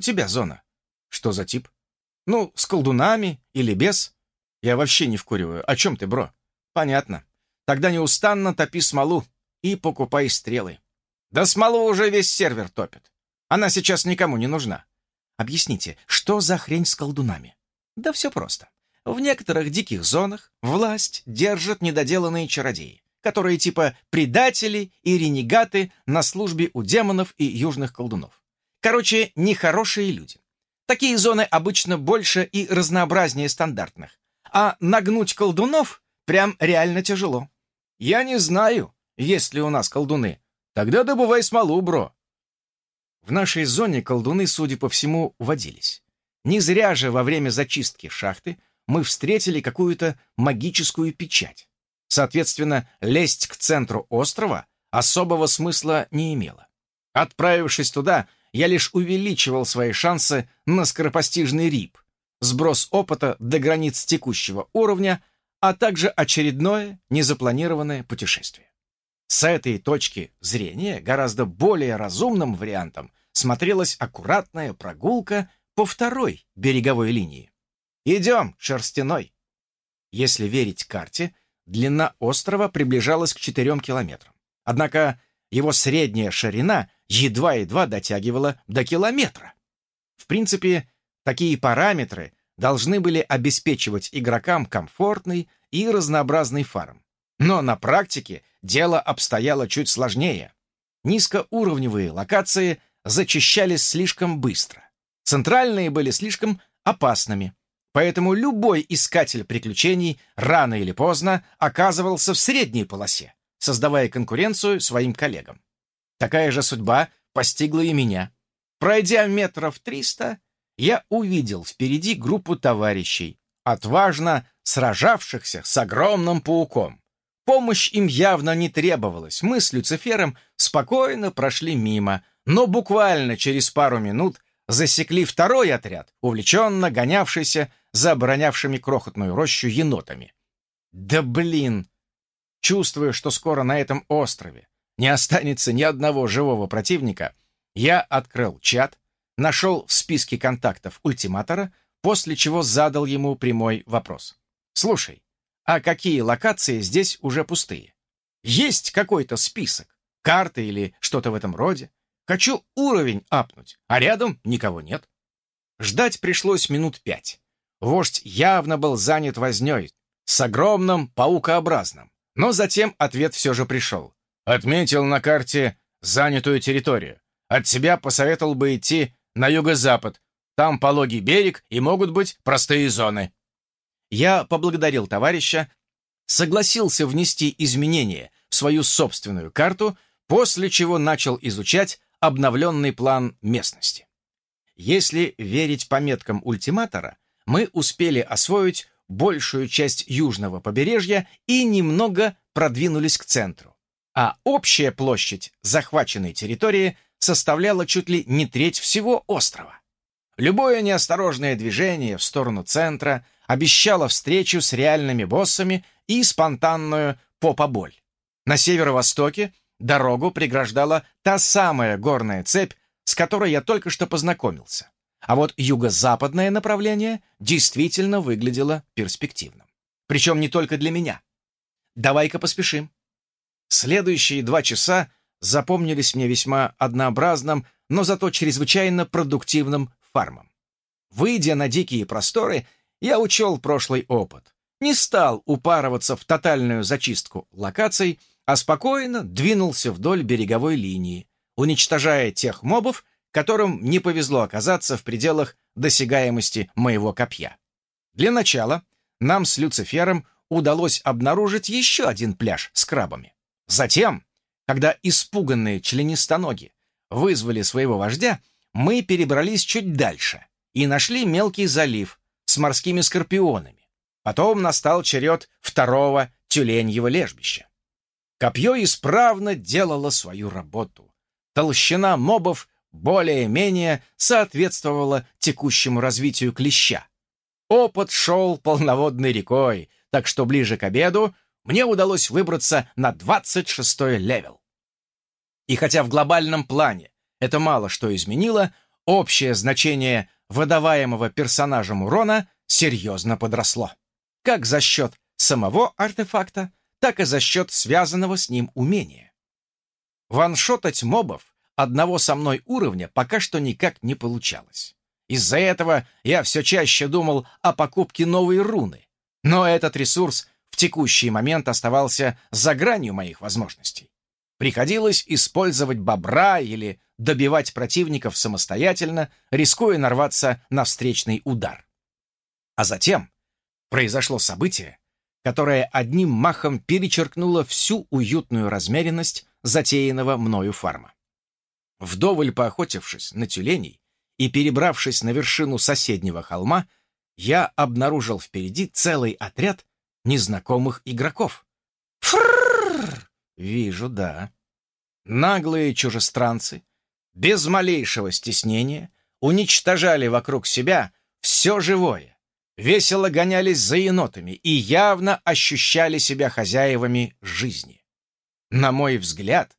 У тебя зона. Что за тип? Ну, с колдунами или без? Я вообще не вкуриваю. О чем ты, бро? Понятно. Тогда неустанно топи смолу и покупай стрелы. Да смолу уже весь сервер топит. Она сейчас никому не нужна. Объясните, что за хрень с колдунами? Да все просто. В некоторых диких зонах власть держат недоделанные чародеи, которые типа предатели и ренегаты на службе у демонов и южных колдунов. Короче, нехорошие люди. Такие зоны обычно больше и разнообразнее стандартных. А нагнуть колдунов прям реально тяжело. Я не знаю, есть ли у нас колдуны. Тогда добывай смолу, бро. В нашей зоне колдуны, судя по всему, водились. Не зря же во время зачистки шахты мы встретили какую-то магическую печать. Соответственно, лезть к центру острова особого смысла не имело. Отправившись туда, я лишь увеличивал свои шансы на скоропостижный рип, сброс опыта до границ текущего уровня, а также очередное незапланированное путешествие. С этой точки зрения гораздо более разумным вариантом смотрелась аккуратная прогулка по второй береговой линии. Идем, шерстяной. Если верить карте, длина острова приближалась к 4 километрам. Однако его средняя ширина едва-едва дотягивала до километра. В принципе, такие параметры должны были обеспечивать игрокам комфортный и разнообразный фарм. Но на практике дело обстояло чуть сложнее. Низкоуровневые локации зачищались слишком быстро. Центральные были слишком опасными. Поэтому любой искатель приключений рано или поздно оказывался в средней полосе, создавая конкуренцию своим коллегам. Такая же судьба постигла и меня. Пройдя метров триста, я увидел впереди группу товарищей, отважно сражавшихся с огромным пауком. Помощь им явно не требовалась. Мы с Люцифером спокойно прошли мимо, но буквально через пару минут засекли второй отряд, увлеченно гонявшийся за оборонявшими крохотную рощу енотами. Да блин! Чувствуя, что скоро на этом острове не останется ни одного живого противника, я открыл чат, нашел в списке контактов ультиматора, после чего задал ему прямой вопрос. «Слушай, а какие локации здесь уже пустые? Есть какой-то список, карты или что-то в этом роде? Хочу уровень апнуть, а рядом никого нет». Ждать пришлось минут пять. Вождь явно был занят вознёй, с огромным паукообразным. Но затем ответ все же пришел. Отметил на карте занятую территорию. От себя посоветовал бы идти на юго-запад. Там пологий берег и могут быть простые зоны. Я поблагодарил товарища, согласился внести изменения в свою собственную карту, после чего начал изучать обновленный план местности. Если верить пометкам ультиматора, мы успели освоить большую часть южного побережья и немного продвинулись к центру. А общая площадь захваченной территории составляла чуть ли не треть всего острова. Любое неосторожное движение в сторону центра обещало встречу с реальными боссами и спонтанную попоболь. На северо-востоке дорогу преграждала та самая горная цепь, с которой я только что познакомился. А вот юго-западное направление действительно выглядело перспективным. Причем не только для меня. Давай-ка поспешим. Следующие два часа запомнились мне весьма однообразным, но зато чрезвычайно продуктивным фармом. Выйдя на дикие просторы, я учел прошлый опыт. Не стал упарываться в тотальную зачистку локаций, а спокойно двинулся вдоль береговой линии, уничтожая тех мобов, которым не повезло оказаться в пределах досягаемости моего копья. Для начала нам с Люцифером удалось обнаружить еще один пляж с крабами. Затем, когда испуганные членистоноги вызвали своего вождя, мы перебрались чуть дальше и нашли мелкий залив с морскими скорпионами. Потом настал черед второго тюленьего лежбища. Копье исправно делало свою работу. Толщина мобов более-менее соответствовала текущему развитию клеща. Опыт шел полноводной рекой, так что ближе к обеду мне удалось выбраться на 26-й левел. И хотя в глобальном плане это мало что изменило, общее значение выдаваемого персонажем урона серьезно подросло. Как за счет самого артефакта, так и за счет связанного с ним умения. Ваншотать мобов одного со мной уровня пока что никак не получалось. Из-за этого я все чаще думал о покупке новой руны, но этот ресурс в текущий момент оставался за гранью моих возможностей. Приходилось использовать бобра или добивать противников самостоятельно, рискуя нарваться на встречный удар. А затем произошло событие, которое одним махом перечеркнуло всю уютную размеренность затеянного мною фарма. Вдоволь поохотившись на тюленей и перебравшись на вершину соседнего холма, я обнаружил впереди целый отряд незнакомых игроков. Фрррр! Вижу, да. Наглые чужестранцы, без малейшего стеснения, уничтожали вокруг себя все живое, весело гонялись за енотами и явно ощущали себя хозяевами жизни. На мой взгляд,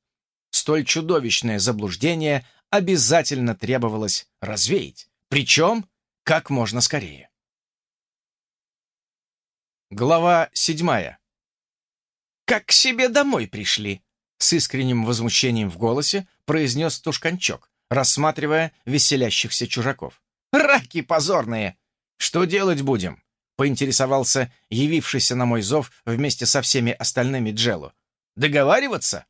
столь чудовищное заблуждение обязательно требовалось развеять, причем как можно скорее. Глава седьмая. «Как к себе домой пришли?» С искренним возмущением в голосе произнес Тушканчок, рассматривая веселящихся чужаков. «Раки позорные! Что делать будем?» поинтересовался явившийся на мой зов вместе со всеми остальными Джелу. «Договариваться?»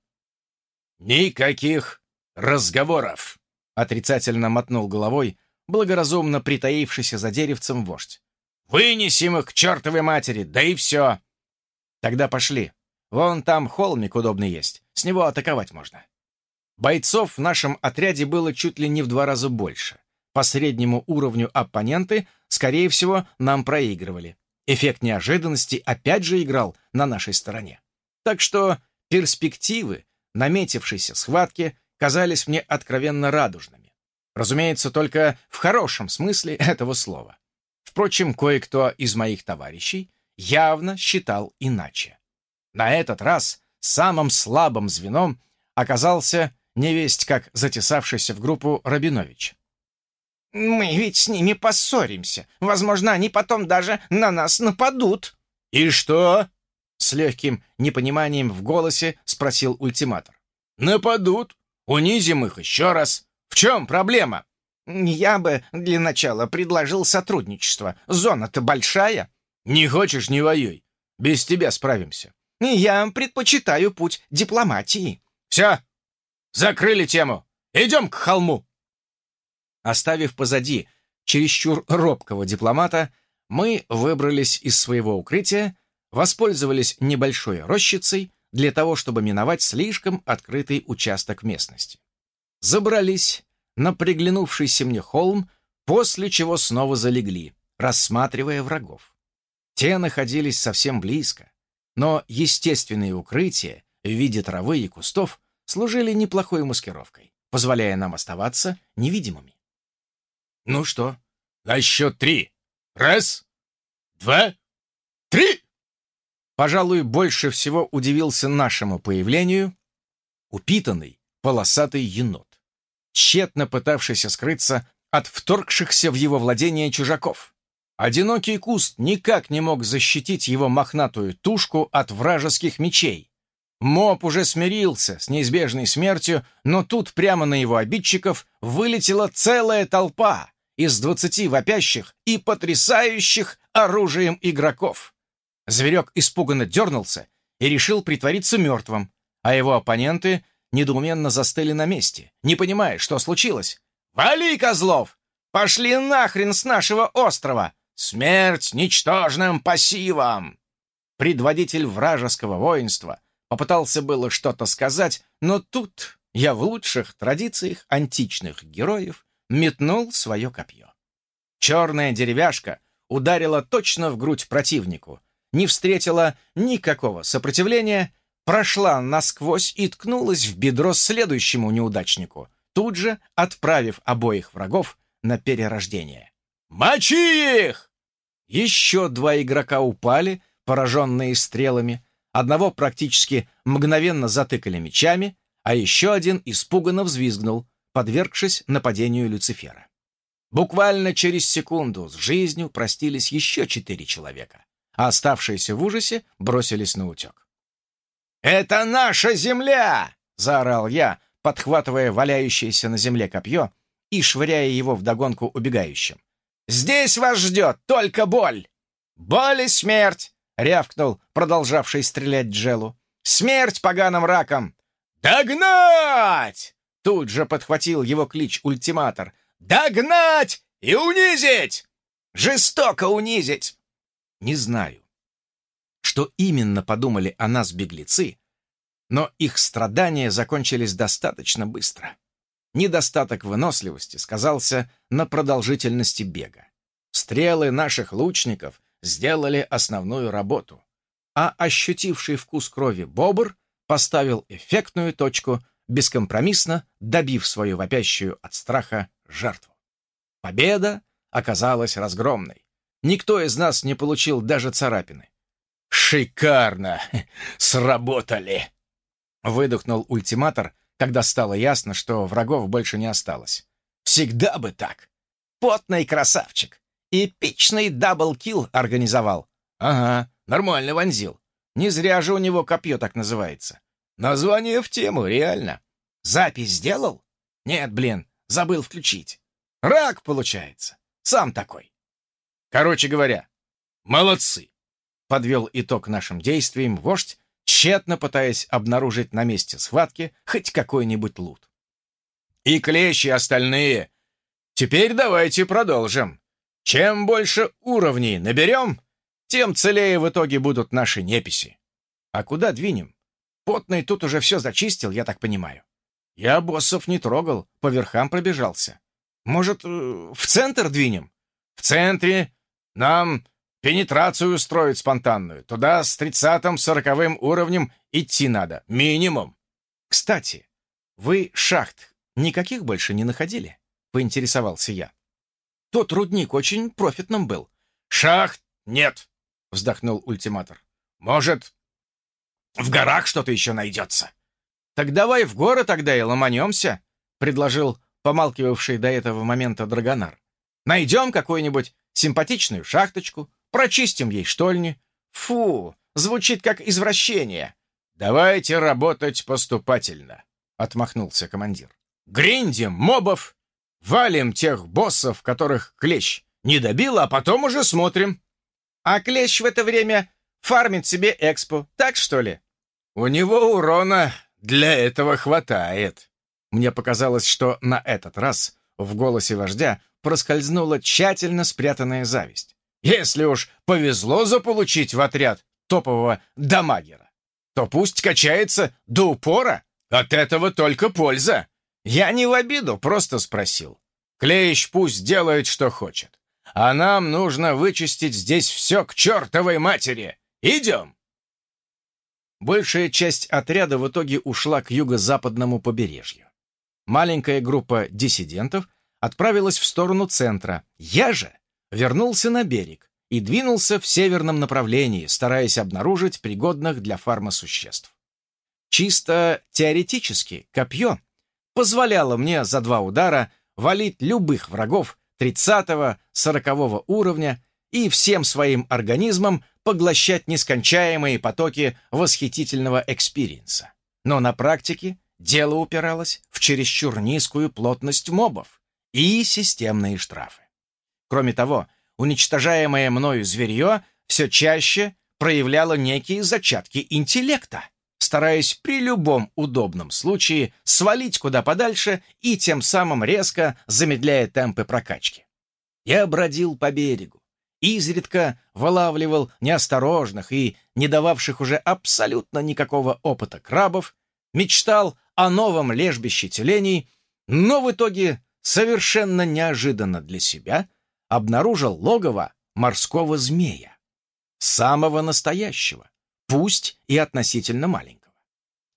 «Никаких разговоров!» — отрицательно мотнул головой, благоразумно притаившийся за деревцем вождь. «Вынесем их к чертовой матери, да и все!» «Тогда пошли. Вон там холмик удобный есть, с него атаковать можно». Бойцов в нашем отряде было чуть ли не в два раза больше. По среднему уровню оппоненты, скорее всего, нам проигрывали. Эффект неожиданности опять же играл на нашей стороне. Так что перспективы наметившейся схватки казались мне откровенно радужными. Разумеется, только в хорошем смысле этого слова. Впрочем, кое-кто из моих товарищей явно считал иначе. На этот раз самым слабым звеном оказался невесть как затесавшийся в группу Рабинович. «Мы ведь с ними поссоримся. Возможно, они потом даже на нас нападут». «И что?» С легким непониманием в голосе спросил ультиматор. «Нападут. Унизим их еще раз. В чем проблема?» «Я бы для начала предложил сотрудничество. Зона-то большая». «Не хочешь — не воюй. Без тебя справимся». «Я предпочитаю путь дипломатии». «Все, закрыли тему. Идем к холму». Оставив позади чересчур робкого дипломата, мы выбрались из своего укрытия воспользовались небольшой рощицей для того, чтобы миновать слишком открытый участок местности. Забрались на приглянувшийся мне холм, после чего снова залегли, рассматривая врагов. Те находились совсем близко, но естественные укрытия в виде травы и кустов служили неплохой маскировкой, позволяя нам оставаться невидимыми. «Ну что, на счет три. Раз, два, три!» Пожалуй, больше всего удивился нашему появлению упитанный полосатый енот, тщетно пытавшийся скрыться от вторгшихся в его владение чужаков. Одинокий куст никак не мог защитить его мохнатую тушку от вражеских мечей. Моб уже смирился с неизбежной смертью, но тут прямо на его обидчиков вылетела целая толпа из двадцати вопящих и потрясающих оружием игроков. Зверек испуганно дернулся и решил притвориться мертвым, а его оппоненты недоуменно застыли на месте, не понимая, что случилось. «Вали, козлов! Пошли нахрен с нашего острова! Смерть ничтожным пассивам!» Предводитель вражеского воинства попытался было что-то сказать, но тут я в лучших традициях античных героев метнул свое копье. Черная деревяшка ударила точно в грудь противнику, не встретила никакого сопротивления, прошла насквозь и ткнулась в бедро следующему неудачнику, тут же отправив обоих врагов на перерождение. «Мочи их!» Еще два игрока упали, пораженные стрелами, одного практически мгновенно затыкали мечами, а еще один испуганно взвизгнул, подвергшись нападению Люцифера. Буквально через секунду с жизнью простились еще четыре человека, а оставшиеся в ужасе бросились на утек. «Это наша земля!» — заорал я, подхватывая валяющееся на земле копье и швыряя его вдогонку убегающим. «Здесь вас ждет только боль!» «Боль и смерть!» — рявкнул продолжавший стрелять Джелу. «Смерть поганым раком!» «Догнать!» — тут же подхватил его клич ультиматор. «Догнать и унизить! Жестоко унизить!» Не знаю, что именно подумали о нас беглецы, но их страдания закончились достаточно быстро. Недостаток выносливости сказался на продолжительности бега. Стрелы наших лучников сделали основную работу, а ощутивший вкус крови бобр поставил эффектную точку, бескомпромиссно добив свою вопящую от страха жертву. Победа оказалась разгромной. Никто из нас не получил даже царапины. «Шикарно! Сработали!» Выдохнул ультиматор, когда стало ясно, что врагов больше не осталось. «Всегда бы так! Потный красавчик! Эпичный даблкил организовал!» «Ага, нормально вонзил. Не зря же у него копье так называется. Название в тему, реально. Запись сделал? Нет, блин, забыл включить. Рак получается. Сам такой. Короче говоря, молодцы. Подвел итог нашим действиям вождь, тщетно пытаясь обнаружить на месте схватки хоть какой-нибудь лут. И клещи остальные. Теперь давайте продолжим. Чем больше уровней наберем, тем целее в итоге будут наши неписи. А куда двинем? Потный тут уже все зачистил, я так понимаю. Я боссов не трогал, по верхам пробежался. Может, э, в центр двинем? В центре нам пенетрацию устроить спонтанную. Туда с тридцатым-сороковым уровнем идти надо. Минимум. Кстати, вы шахт никаких больше не находили? Поинтересовался я. Тот рудник очень профитным был. Шахт нет, вздохнул ультиматор. Может, в горах что-то еще найдется. Так давай в горы тогда и ломанемся, предложил помалкивавший до этого момента Драгонар. Найдем какую-нибудь симпатичную шахточку, прочистим ей штольни. Фу, звучит как извращение. Давайте работать поступательно, отмахнулся командир. Гриндим мобов, валим тех боссов, которых клещ не добил, а потом уже смотрим. А клещ в это время фармит себе экспо, так что ли? У него урона для этого хватает. Мне показалось, что на этот раз в голосе вождя проскользнула тщательно спрятанная зависть. Если уж повезло заполучить в отряд топового дамагера, то пусть качается до упора. От этого только польза. Я не в обиду, просто спросил. Клещ пусть делает, что хочет. А нам нужно вычистить здесь все к чертовой матери. Идем!» Большая часть отряда в итоге ушла к юго-западному побережью. Маленькая группа диссидентов отправилась в сторону центра. Я же вернулся на берег и двинулся в северном направлении, стараясь обнаружить пригодных для фарма существ. Чисто теоретически копье позволяло мне за два удара валить любых врагов 30-40 уровня и всем своим организмом поглощать нескончаемые потоки восхитительного экспириенса. Но на практике дело упиралось в чересчур низкую плотность мобов и системные штрафы. Кроме того, уничтожаемое мною зверье все чаще проявляло некие зачатки интеллекта, стараясь при любом удобном случае свалить куда подальше и тем самым резко замедляя темпы прокачки. Я бродил по берегу, изредка вылавливал неосторожных и не дававших уже абсолютно никакого опыта крабов, мечтал о новом лежбище тюленей, но в итоге совершенно неожиданно для себя обнаружил логово морского змея. Самого настоящего, пусть и относительно маленького.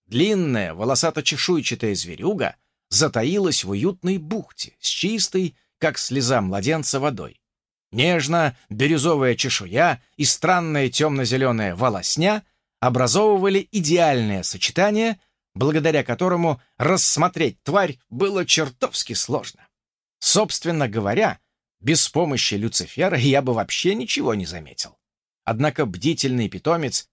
Длинная волосато-чешуйчатая зверюга затаилась в уютной бухте с чистой, как слеза младенца, водой. Нежно-бирюзовая чешуя и странная темно-зеленая волосня образовывали идеальное сочетание, благодаря которому рассмотреть тварь было чертовски сложно. Собственно говоря, без помощи Люцифера я бы вообще ничего не заметил. Однако бдительный питомец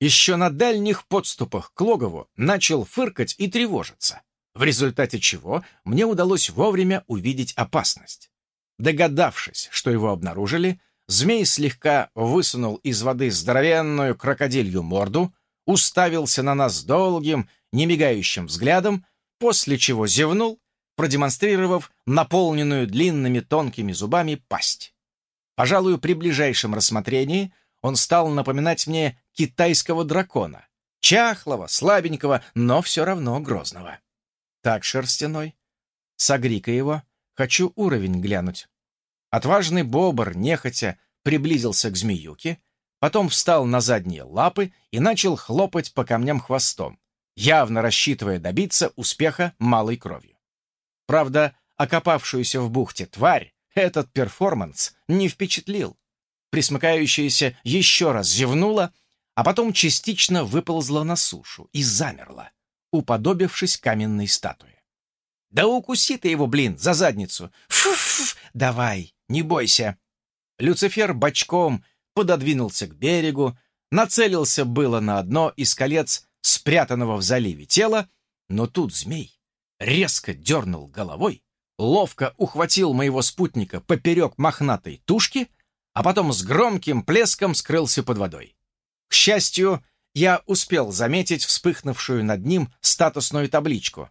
еще на дальних подступах к логову начал фыркать и тревожиться, в результате чего мне удалось вовремя увидеть опасность. Догадавшись, что его обнаружили, змей слегка высунул из воды здоровенную крокодилью морду, уставился на нас долгим, немигающим взглядом, после чего зевнул, продемонстрировав наполненную длинными тонкими зубами пасть. Пожалуй, при ближайшем рассмотрении он стал напоминать мне китайского дракона, чахлого, слабенького, но все равно грозного. Так, шерстяной, согри-ка его, хочу уровень глянуть. Отважный бобр, нехотя, приблизился к змеюке, потом встал на задние лапы и начал хлопать по камням хвостом, явно рассчитывая добиться успеха малой кровью. Правда, окопавшуюся в бухте тварь этот перформанс не впечатлил. Присмыкающаяся еще раз зевнула, а потом частично выползла на сушу и замерла, уподобившись каменной статуе. «Да укуси ты его, блин, за задницу! Фу-фу! Давай, не бойся!» Люцифер бочком пододвинулся к берегу, нацелился было на одно из колец спрятанного в заливе тела, но тут змей резко дернул головой, ловко ухватил моего спутника поперек мохнатой тушки, а потом с громким плеском скрылся под водой. К счастью, я успел заметить вспыхнувшую над ним статусную табличку.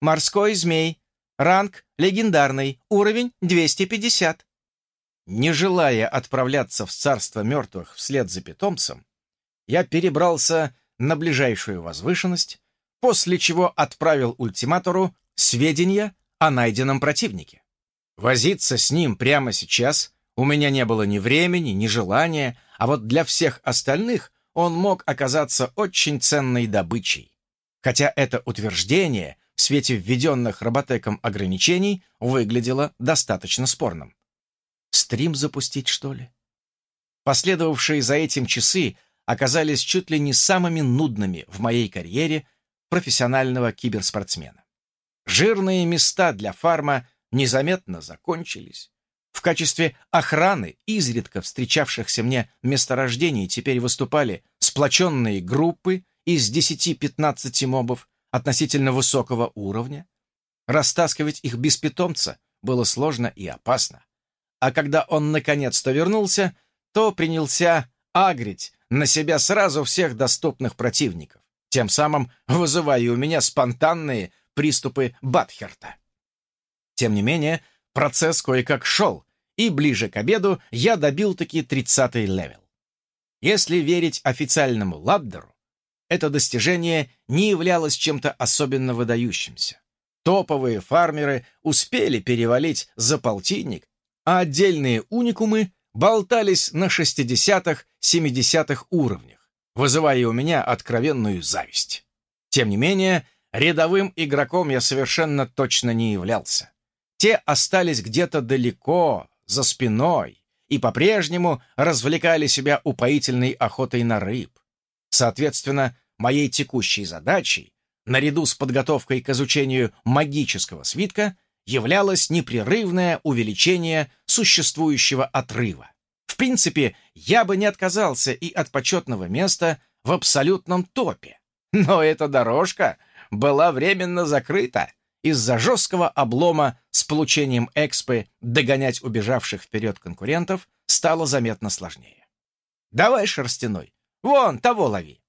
«Морской змей. Ранг легендарный. Уровень 250». Не желая отправляться в царство мертвых вслед за питомцем, я перебрался на ближайшую возвышенность, после чего отправил ультиматору сведения о найденном противнике. Возиться с ним прямо сейчас у меня не было ни времени, ни желания, а вот для всех остальных он мог оказаться очень ценной добычей. Хотя это утверждение в свете введенных роботеком ограничений выглядело достаточно спорным. Стрим запустить, что ли? Последовавшие за этим часы оказались чуть ли не самыми нудными в моей карьере профессионального киберспортсмена. Жирные места для фарма незаметно закончились. В качестве охраны изредка встречавшихся мне месторождений теперь выступали сплоченные группы из 10-15 мобов относительно высокого уровня. Растаскивать их без питомца было сложно и опасно. А когда он наконец-то вернулся, то принялся агрить на себя сразу всех доступных противников, тем самым вызывая у меня спонтанные приступы баттхерта. Тем не менее, процесс кое-как шел, и ближе к обеду я добил таки 30-й левел. Если верить официальному ладдеру, это достижение не являлось чем-то особенно выдающимся. Топовые фармеры успели перевалить за полтинник, а отдельные уникумы болтались на 60-х, 70-х уровнях, вызывая у меня откровенную зависть. Тем не менее, рядовым игроком я совершенно точно не являлся. Те остались где-то далеко, за спиной, и по-прежнему развлекали себя упоительной охотой на рыб. Соответственно, моей текущей задачей, наряду с подготовкой к изучению магического свитка, являлось непрерывное увеличение существующего отрыва. В принципе, я бы не отказался и от почетного места в абсолютном топе. Но эта дорожка была временно закрыта. Из-за жесткого облома с получением экспы догонять убежавших вперед конкурентов стало заметно сложнее. «Давай, шерстяной, вон того лови!»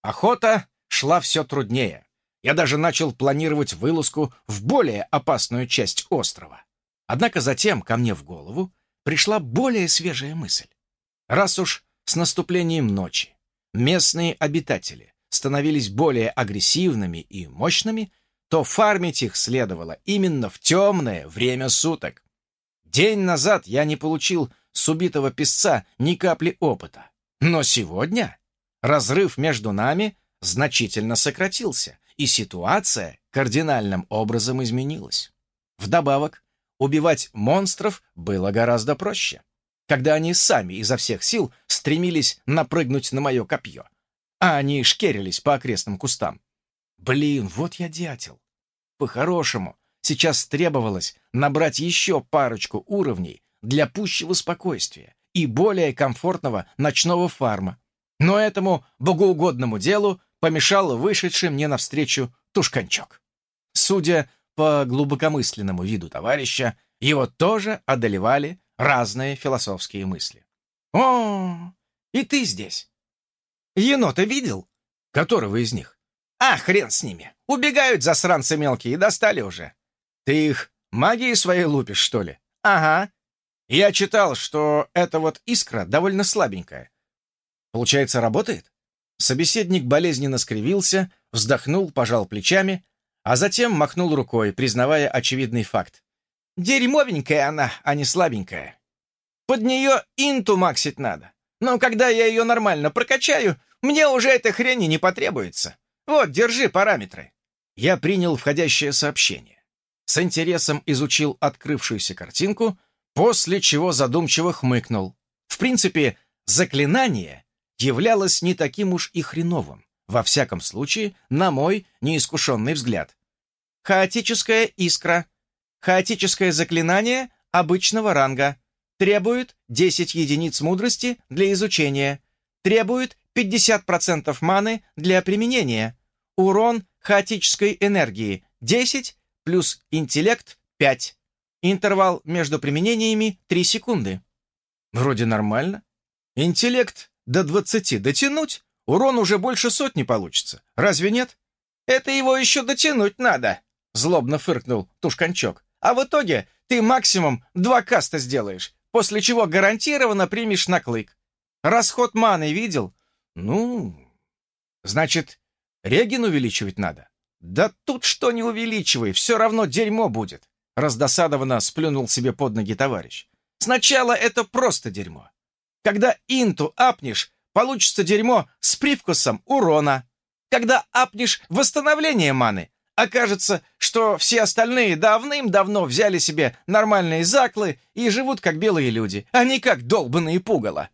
Охота шла все труднее. Я даже начал планировать вылазку в более опасную часть острова. Однако затем ко мне в голову пришла более свежая мысль. Раз уж с наступлением ночи местные обитатели становились более агрессивными и мощными, то фармить их следовало именно в темное время суток. День назад я не получил с убитого песца ни капли опыта. Но сегодня разрыв между нами значительно сократился, и ситуация кардинальным образом изменилась. Вдобавок, убивать монстров было гораздо проще, когда они сами изо всех сил стремились напрыгнуть на мое копье, а они шкерились по окрестным кустам. Блин, вот я дятел. По-хорошему, сейчас требовалось набрать еще парочку уровней для пущего спокойствия и более комфортного ночного фарма. Но этому богоугодному делу помешал вышедший мне навстречу тушканчок. Судя по глубокомысленному виду товарища, его тоже одолевали разные философские мысли. «О, и ты здесь! Енота видел? Которого из них? А, хрен с ними! Убегают засранцы мелкие достали уже. Ты их магией своей лупишь, что ли? Ага. Я читал, что эта вот искра довольно слабенькая. Получается, работает? Собеседник болезненно скривился, вздохнул, пожал плечами, а затем махнул рукой, признавая очевидный факт. Дерьмовенькая она, а не слабенькая. Под нее инту максить надо. Но когда я ее нормально прокачаю, мне уже этой хрени не потребуется. Вот, держи параметры. Я принял входящее сообщение. С интересом изучил открывшуюся картинку, после чего задумчиво хмыкнул. В принципе, заклинание являлось не таким уж и хреновым, во всяком случае, на мой неискушенный взгляд. Хаотическая искра. Хаотическое заклинание обычного ранга. Требует 10 единиц мудрости для изучения. Требует 50% маны для применения. Урон хаотической энергии 10 плюс интеллект 5. Интервал между применениями 3 секунды. Вроде нормально. Интеллект до 20 дотянуть, урон уже больше сотни получится. Разве нет? Это его еще дотянуть надо, злобно фыркнул Тушканчок. А в итоге ты максимум два каста сделаешь, после чего гарантированно примешь наклык. Расход маны видел? Ну, значит, реген увеличивать надо. Да тут что не увеличивай, все равно дерьмо будет. Раздосадованно сплюнул себе под ноги товарищ. Сначала это просто дерьмо. Когда инту апнешь, получится дерьмо с привкусом урона. Когда апнешь восстановление маны, окажется, что все остальные давным-давно взяли себе нормальные заклы и живут как белые люди, а не как долбанные пугало.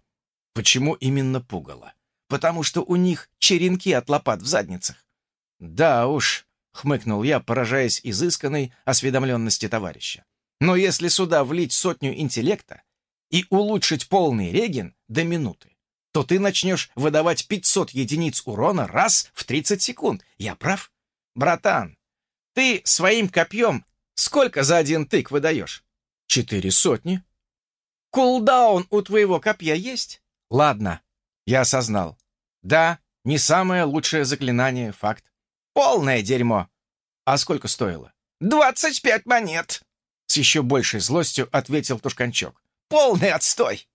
Почему именно пугало? Потому что у них черенки от лопат в задницах. Да уж, хмыкнул я, поражаясь изысканной осведомленности товарища. Но если сюда влить сотню интеллекта, и улучшить полный реген до минуты, то ты начнешь выдавать 500 единиц урона раз в 30 секунд. Я прав? Братан, ты своим копьем сколько за один тык выдаешь? Четыре сотни. Кулдаун у твоего копья есть? Ладно, я осознал. Да, не самое лучшее заклинание, факт. Полное дерьмо. А сколько стоило? «Двадцать пять монет!» С еще большей злостью ответил Тушканчок. Полный отстой!»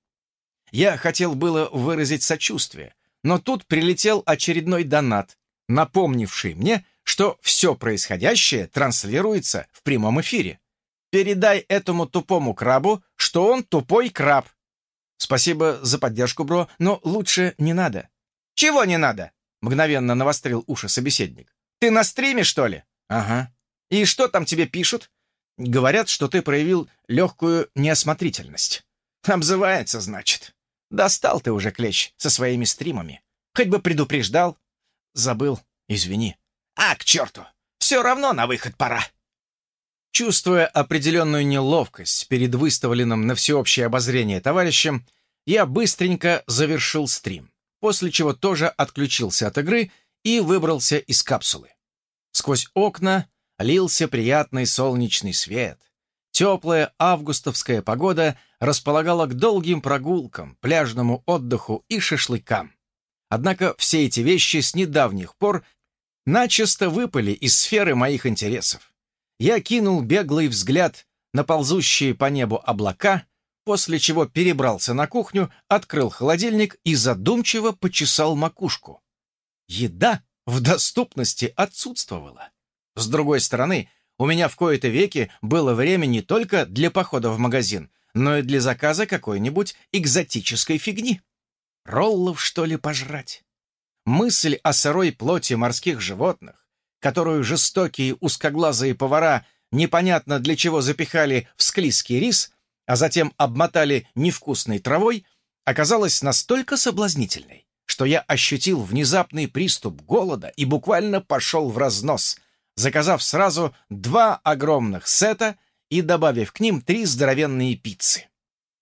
Я хотел было выразить сочувствие, но тут прилетел очередной донат, напомнивший мне, что все происходящее транслируется в прямом эфире. Передай этому тупому крабу, что он тупой краб. Спасибо за поддержку, бро, но лучше не надо. Чего не надо? Мгновенно навострил уши собеседник. Ты на стриме, что ли? Ага. И что там тебе пишут? Говорят, что ты проявил легкую неосмотрительность. Обзывается, значит. Достал ты уже клещ со своими стримами. Хоть бы предупреждал. Забыл, извини. А, к черту! Все равно на выход пора. Чувствуя определенную неловкость перед выставленным на всеобщее обозрение товарищем, я быстренько завершил стрим, после чего тоже отключился от игры и выбрался из капсулы. Сквозь окна лился приятный солнечный свет. Теплая августовская погода располагала к долгим прогулкам, пляжному отдыху и шашлыкам. Однако все эти вещи с недавних пор начисто выпали из сферы моих интересов. Я кинул беглый взгляд на ползущие по небу облака, после чего перебрался на кухню, открыл холодильник и задумчиво почесал макушку. Еда в доступности отсутствовала. С другой стороны, у меня в кои-то веки было время не только для похода в магазин, но и для заказа какой-нибудь экзотической фигни. Роллов, что ли, пожрать? Мысль о сырой плоти морских животных, которую жестокие узкоглазые повара непонятно для чего запихали в склизкий рис, а затем обмотали невкусной травой, оказалась настолько соблазнительной, что я ощутил внезапный приступ голода и буквально пошел в разнос, заказав сразу два огромных сета и добавив к ним три здоровенные пиццы.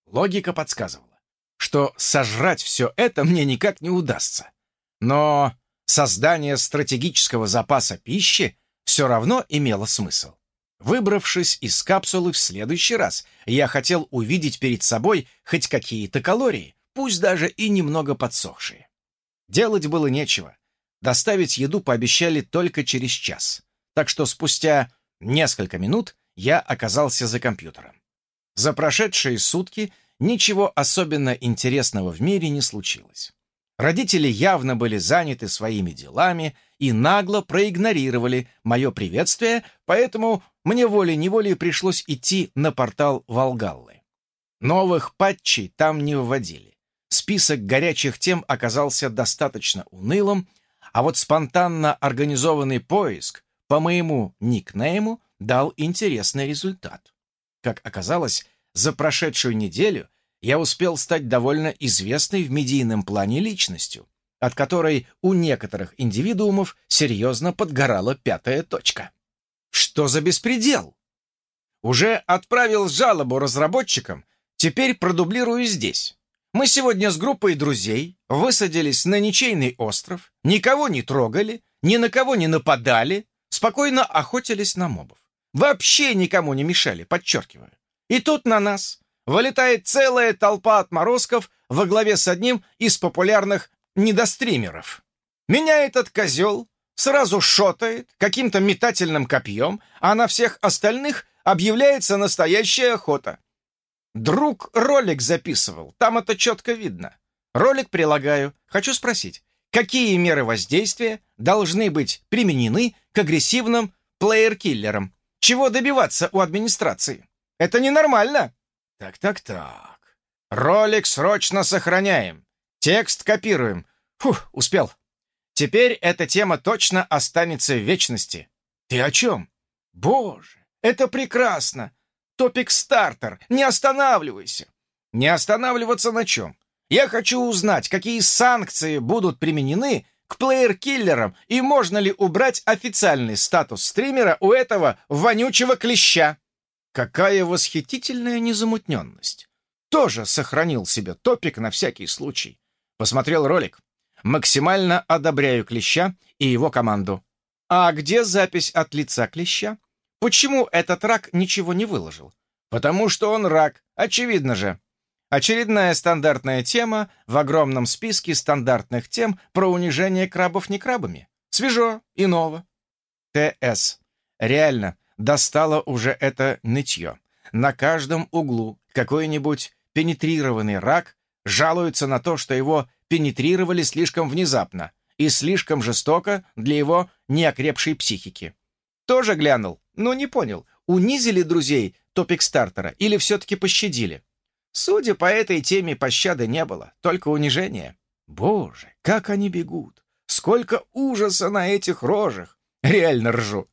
Логика подсказывала, что сожрать все это мне никак не удастся. Но создание стратегического запаса пищи все равно имело смысл. Выбравшись из капсулы в следующий раз, я хотел увидеть перед собой хоть какие-то калории, пусть даже и немного подсохшие. Делать было нечего. Доставить еду пообещали только через час. Так что спустя несколько минут я оказался за компьютером. За прошедшие сутки ничего особенно интересного в мире не случилось. Родители явно были заняты своими делами и нагло проигнорировали мое приветствие, поэтому мне волей-неволей пришлось идти на портал Волгаллы. Новых патчей там не вводили. Список горячих тем оказался достаточно унылым, а вот спонтанно организованный поиск по моему никнейму дал интересный результат. Как оказалось, за прошедшую неделю я успел стать довольно известной в медийном плане личностью, от которой у некоторых индивидуумов серьезно подгорала пятая точка. Что за беспредел? Уже отправил жалобу разработчикам, теперь продублирую здесь. Мы сегодня с группой друзей высадились на ничейный остров, никого не трогали, ни на кого не нападали, спокойно охотились на мобов. Вообще никому не мешали, подчеркиваю. И тут на нас вылетает целая толпа отморозков во главе с одним из популярных недостримеров. Меня этот козел сразу шотает каким-то метательным копьем, а на всех остальных объявляется настоящая охота. Друг ролик записывал, там это четко видно. Ролик прилагаю. Хочу спросить, какие меры воздействия должны быть применены к агрессивным плеер-киллерам? Чего добиваться у администрации? Это ненормально. Так-так-так. Ролик срочно сохраняем. Текст копируем. Фух, успел. Теперь эта тема точно останется в вечности. Ты о чем? Боже, это прекрасно. Топик-стартер. Не останавливайся. Не останавливаться на чем? Я хочу узнать, какие санкции будут применены к плеер-киллерам и можно ли убрать официальный статус стримера у этого вонючего клеща. Какая восхитительная незамутненность! Тоже сохранил себе топик на всякий случай. Посмотрел ролик. Максимально одобряю Клеща и его команду. А где запись от лица Клеща? Почему этот рак ничего не выложил? Потому что он рак, очевидно же. Очередная стандартная тема в огромном списке стандартных тем про унижение крабов не крабами. Свежо и ново. ТС. Реально, достало уже это нытье. На каждом углу какой-нибудь пенетрированный рак жалуется на то, что его пенетрировали слишком внезапно и слишком жестоко для его неокрепшей психики. Тоже глянул, но не понял, унизили друзей топик-стартера или все-таки пощадили. Судя по этой теме, пощады не было, только унижение. Боже, как они бегут! Сколько ужаса на этих рожах! Реально ржу.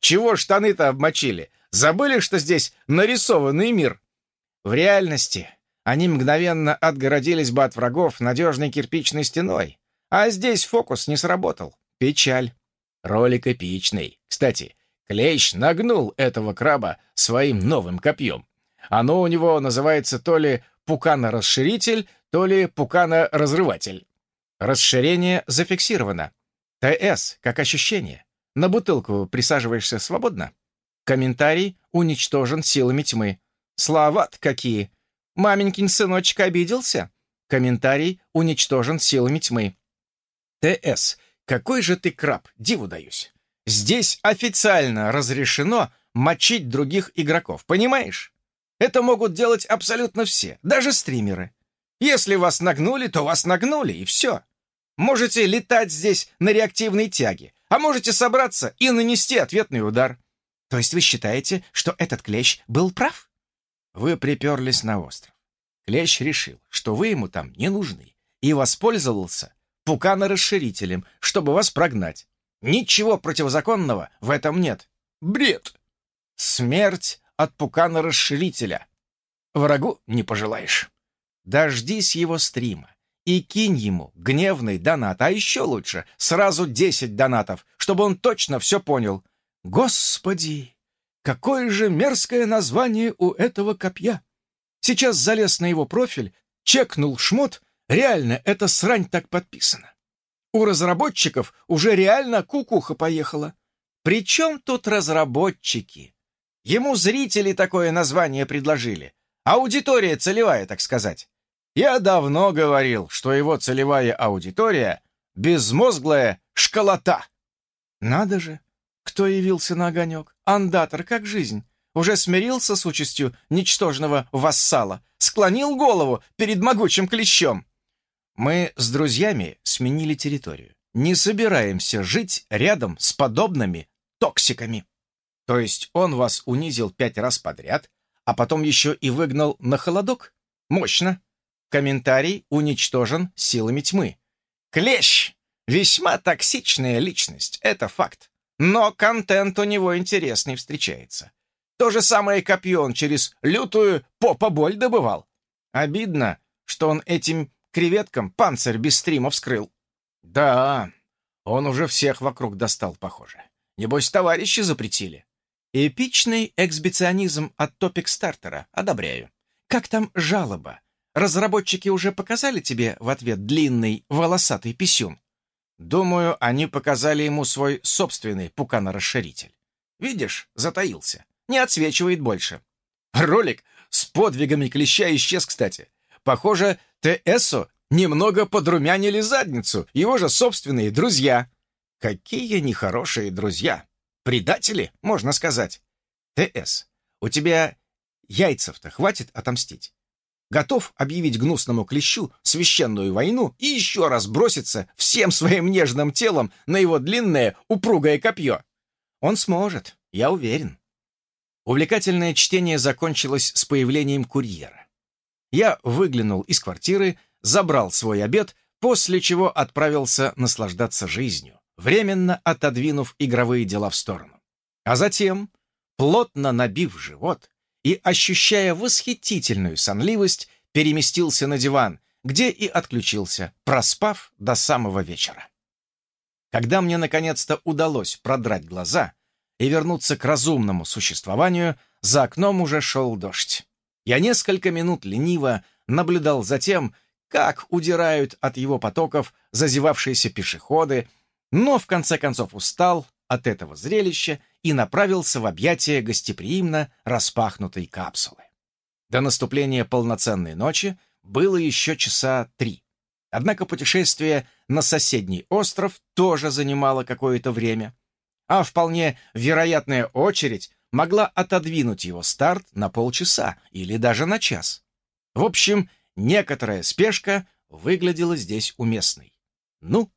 Чего штаны-то обмочили? Забыли, что здесь нарисованный мир? В реальности они мгновенно отгородились бы от врагов надежной кирпичной стеной. А здесь фокус не сработал. Печаль. Ролик эпичный. Кстати, Клещ нагнул этого краба своим новым копьем. Оно у него называется то ли пукана-расширитель, то ли пукана-разрыватель. Расширение зафиксировано. ТС, как ощущение. На бутылку присаживаешься свободно. Комментарий уничтожен силами тьмы. Слова-то какие! Маменькин сыночек обиделся? Комментарий уничтожен силами тьмы. ТС, какой же ты краб, диву даюсь. Здесь официально разрешено мочить других игроков, понимаешь? Это могут делать абсолютно все, даже стримеры. Если вас нагнули, то вас нагнули, и все. Можете летать здесь на реактивной тяге, а можете собраться и нанести ответный удар. То есть вы считаете, что этот клещ был прав? Вы приперлись на остров. Клещ решил, что вы ему там не нужны, и воспользовался пукано-расширителем, чтобы вас прогнать. Ничего противозаконного в этом нет. Бред! Смерть от пукана-расширителя. Врагу не пожелаешь. Дождись его стрима и кинь ему гневный донат, а еще лучше сразу 10 донатов, чтобы он точно все понял. Господи, какое же мерзкое название у этого копья! Сейчас залез на его профиль, чекнул шмот, реально эта срань так подписана. У разработчиков уже реально кукуха поехала. Причем тут разработчики? Ему зрители такое название предложили. Аудитория целевая, так сказать. Я давно говорил, что его целевая аудитория — безмозглая школота. Надо же, кто явился на огонек? Андатор, как жизнь. Уже смирился с участью ничтожного вассала, склонил голову перед могучим клещом. Мы с друзьями сменили территорию. Не собираемся жить рядом с подобными токсиками. То есть он вас унизил пять раз подряд, а потом еще и выгнал на холодок? Мощно. Комментарий уничтожен силами тьмы. Клещ! Весьма токсичная личность, это факт. Но контент у него интересный встречается. То же самое копье он через лютую попа-боль добывал. Обидно, что он этим креветкам панцирь без стрима вскрыл. Да, он уже всех вокруг достал, похоже. Небось, товарищи запретили. Эпичный эксбиционизм от топик-стартера. Одобряю. Как там жалоба? Разработчики уже показали тебе в ответ длинный волосатый писюн? Думаю, они показали ему свой собственный пуканорасширитель. Видишь, затаился. Не отсвечивает больше. Ролик с подвигами клеща исчез, кстати. Похоже, ТСу немного подрумянили задницу, его же собственные друзья. Какие нехорошие друзья. Предатели, можно сказать. ТС, у тебя яйцев-то хватит отомстить? готов объявить гнусному клещу священную войну и еще раз броситься всем своим нежным телом на его длинное упругое копье. Он сможет, я уверен. Увлекательное чтение закончилось с появлением курьера. Я выглянул из квартиры, забрал свой обед, после чего отправился наслаждаться жизнью, временно отодвинув игровые дела в сторону. А затем, плотно набив живот, и, ощущая восхитительную сонливость, переместился на диван, где и отключился, проспав до самого вечера. Когда мне наконец-то удалось продрать глаза и вернуться к разумному существованию, за окном уже шел дождь. Я несколько минут лениво наблюдал за тем, как удирают от его потоков зазевавшиеся пешеходы, но в конце концов устал от этого зрелища и направился в объятия гостеприимно распахнутой капсулы. До наступления полноценной ночи было еще часа три. Однако путешествие на соседний остров тоже занимало какое-то время, а вполне вероятная очередь могла отодвинуть его старт на полчаса или даже на час. В общем, некоторая спешка выглядела здесь уместной. Ну,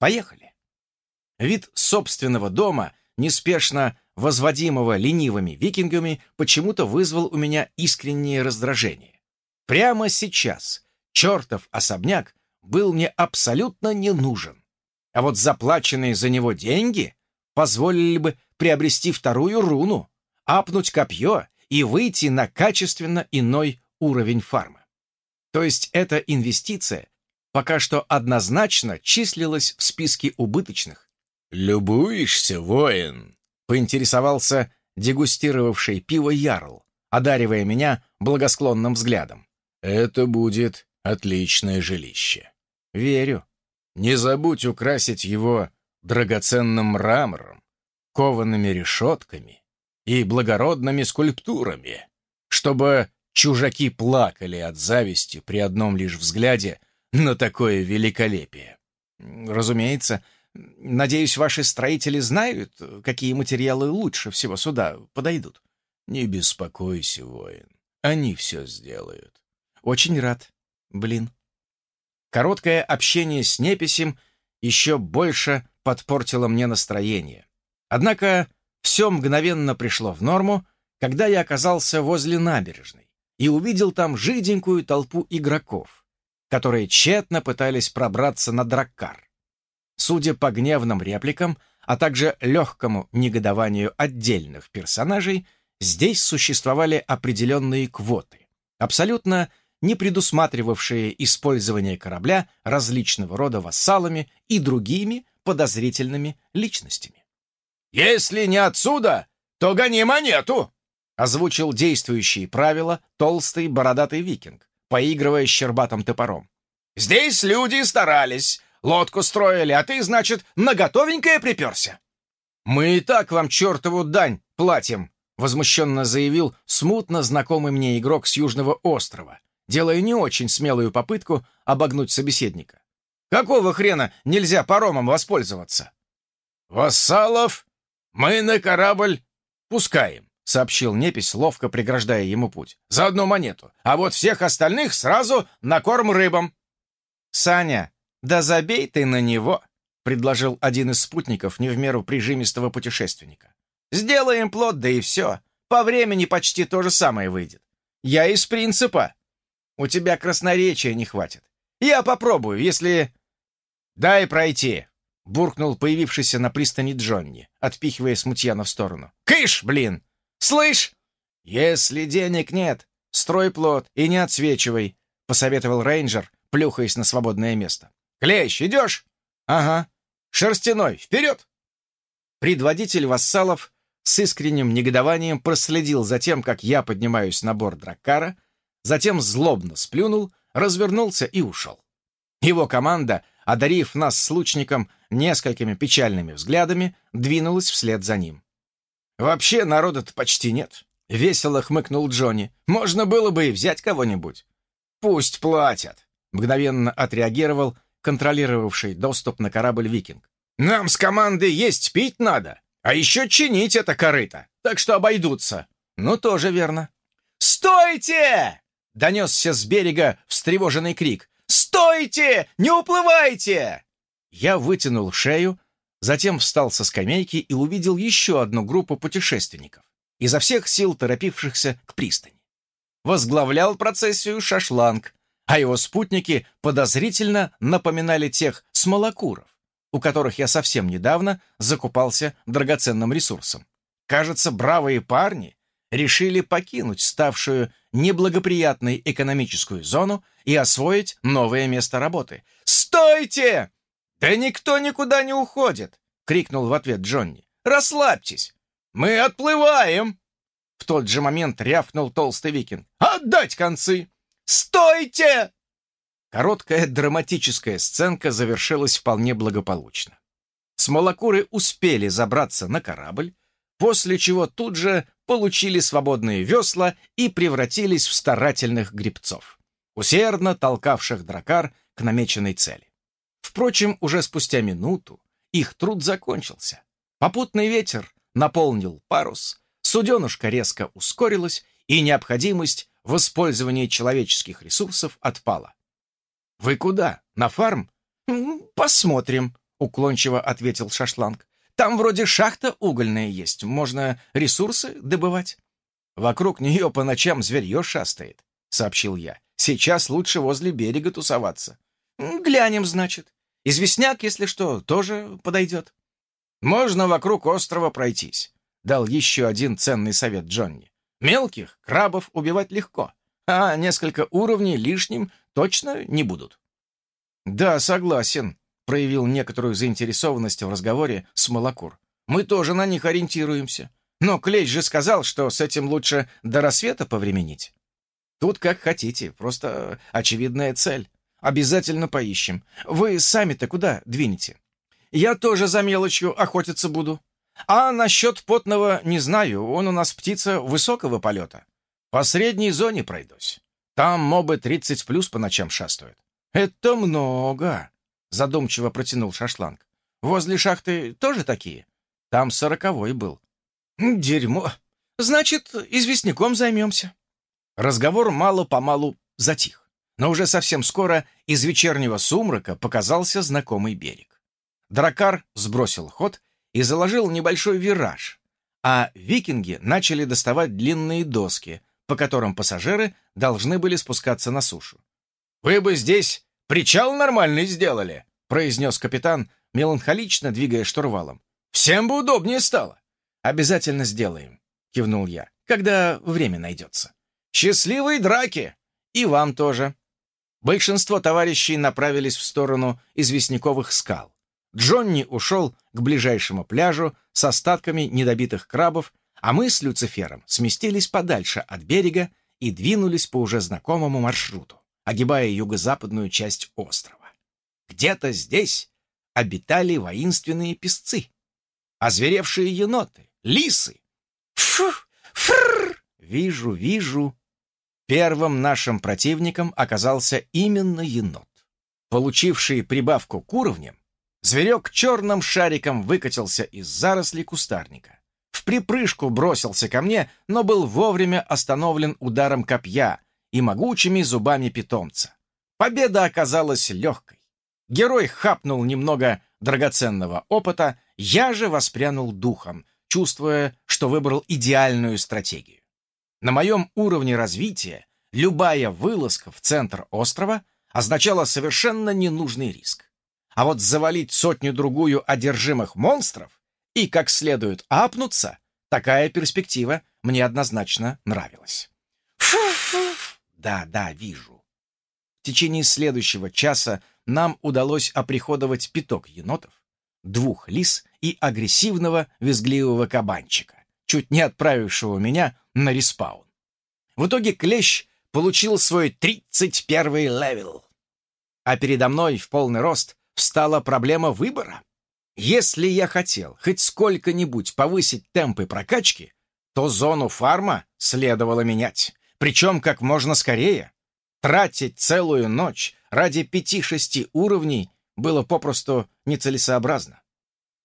поехали. Вид собственного дома — неспешно возводимого ленивыми викингами, почему-то вызвал у меня искреннее раздражение. Прямо сейчас чертов особняк был мне абсолютно не нужен. А вот заплаченные за него деньги позволили бы приобрести вторую руну, апнуть копье и выйти на качественно иной уровень фарма. То есть эта инвестиция пока что однозначно числилась в списке убыточных, «Любуешься, воин?» — поинтересовался дегустировавший пиво Ярл, одаривая меня благосклонным взглядом. «Это будет отличное жилище». «Верю. Не забудь украсить его драгоценным мрамором, коваными решетками и благородными скульптурами, чтобы чужаки плакали от зависти при одном лишь взгляде на такое великолепие. Разумеется, Надеюсь, ваши строители знают, какие материалы лучше всего сюда подойдут. Не беспокойся, воин. Они все сделают. Очень рад. Блин. Короткое общение с неписем еще больше подпортило мне настроение. Однако все мгновенно пришло в норму, когда я оказался возле набережной и увидел там жиденькую толпу игроков, которые тщетно пытались пробраться на Драккар. Судя по гневным репликам, а также легкому негодованию отдельных персонажей, здесь существовали определенные квоты, абсолютно не предусматривавшие использование корабля различного рода вассалами и другими подозрительными личностями. «Если не отсюда, то гони монету!» озвучил действующие правила толстый бородатый викинг, поигрывая щербатым топором. «Здесь люди старались, лодку строили, а ты, значит, на готовенькое приперся?» «Мы и так вам чертову дань платим», — возмущенно заявил смутно знакомый мне игрок с Южного острова, делая не очень смелую попытку обогнуть собеседника. «Какого хрена нельзя паромом воспользоваться?» «Вассалов мы на корабль пускаем», — сообщил Непись, ловко преграждая ему путь. «За одну монету. А вот всех остальных сразу на корм рыбам». «Саня, да забей ты на него», — предложил один из спутников не в меру прижимистого путешественника. «Сделаем плод, да и все. По времени почти то же самое выйдет. Я из принципа. У тебя красноречия не хватит. Я попробую, если...» «Дай пройти», — буркнул появившийся на пристани Джонни, отпихивая смутьяна в сторону. «Кыш, блин! Слышь! Если денег нет, строй плод и не отсвечивай», — посоветовал рейнджер, плюхаясь на свободное место. «Клещ, идешь?» «Ага. Шерстяной, вперед!» Предводитель вассалов с искренним негодованием проследил за тем, как я поднимаюсь на борт Драккара, затем злобно сплюнул, развернулся и ушел. Его команда, одарив нас с лучником несколькими печальными взглядами, двинулась вслед за ним. «Вообще народа-то почти нет», — весело хмыкнул Джонни. «Можно было бы и взять кого-нибудь». «Пусть платят», — мгновенно отреагировал контролировавший доступ на корабль «Викинг». «Нам с командой есть пить надо, а еще чинить это корыто, так что обойдутся». «Ну, тоже верно». «Стойте!» — донесся с берега встревоженный крик. «Стойте! Не уплывайте!» Я вытянул шею, затем встал со скамейки и увидел еще одну группу путешественников, изо всех сил торопившихся к пристани. Возглавлял процессию шашланг, а его спутники подозрительно напоминали тех смолокуров, у которых я совсем недавно закупался драгоценным ресурсом. Кажется, бравые парни решили покинуть ставшую неблагоприятной экономическую зону и освоить новое место работы. «Стойте!» «Да никто никуда не уходит!» — крикнул в ответ Джонни. «Расслабьтесь! Мы отплываем!» В тот же момент рявкнул толстый викинг. «Отдать концы!» «Стойте!» Короткая драматическая сценка завершилась вполне благополучно. Смолокуры успели забраться на корабль, после чего тут же получили свободные весла и превратились в старательных гребцов, усердно толкавших дракар к намеченной цели. Впрочем, уже спустя минуту их труд закончился. Попутный ветер наполнил парус, суденушка резко ускорилась, и необходимость в использовании человеческих ресурсов отпала. «Вы куда? На фарм?» «Посмотрим», — уклончиво ответил Шашланг. «Там вроде шахта угольная есть, можно ресурсы добывать». «Вокруг нее по ночам зверье шастает», — сообщил я. «Сейчас лучше возле берега тусоваться». «Глянем, значит. Известняк, если что, тоже подойдет. Можно вокруг острова пройтись, дал еще один ценный совет Джонни. Мелких крабов убивать легко, а несколько уровней лишним точно не будут. Да, согласен, проявил некоторую заинтересованность в разговоре с Малакур. Мы тоже на них ориентируемся. Но Клещ же сказал, что с этим лучше до рассвета повременить. Тут как хотите, просто очевидная цель. Обязательно поищем. Вы сами-то куда двинете? Я тоже за мелочью охотиться буду. А насчет потного не знаю, он у нас птица высокого полета. По средней зоне пройдусь. Там мобы 30 плюс по ночам шастают. Это много, задумчиво протянул Шашланг. Возле шахты тоже такие? Там сороковой был. Дерьмо. Значит, известняком займемся. Разговор мало-помалу затих. Но уже совсем скоро из вечернего сумрака показался знакомый берег. Дракар сбросил ход и заложил небольшой вираж, а викинги начали доставать длинные доски, по которым пассажиры должны были спускаться на сушу. «Вы бы здесь причал нормальный сделали», — произнес капитан, меланхолично двигая штурвалом. «Всем бы удобнее стало». «Обязательно сделаем», — кивнул я, — «когда время найдется». «Счастливой драки!» И вам тоже. Большинство товарищей направились в сторону известняковых скал. Джонни ушел к ближайшему пляжу с остатками недобитых крабов, а мы с Люцифером сместились подальше от берега и двинулись по уже знакомому маршруту, огибая юго-западную часть острова. Где-то здесь обитали воинственные песцы, озверевшие еноты, лисы. Фу, фррр! Вижу, вижу. Первым нашим противником оказался именно енот. Получивший прибавку к уровням, зверек черным шариком выкатился из зарослей кустарника. В припрыжку бросился ко мне, но был вовремя остановлен ударом копья и могучими зубами питомца. Победа оказалась легкой. Герой хапнул немного драгоценного опыта, я же воспрянул духом, чувствуя, что выбрал идеальную стратегию. На моем уровне развития любая вылазка в центр острова означала совершенно ненужный риск. А вот завалить сотню-другую одержимых монстров и как следует апнуться, такая перспектива мне однозначно нравилась. Да, да, вижу. В течение следующего часа нам удалось оприходовать пяток енотов, двух лис и агрессивного визгливого кабанчика, чуть не отправившего меня на респаун. В итоге Клещ получил свой 31-й левел. А передо мной в полный рост встала проблема выбора. Если я хотел хоть сколько-нибудь повысить темпы прокачки, то зону фарма следовало менять, причем как можно скорее. Тратить целую ночь ради пяти-шести уровней было попросту нецелесообразно.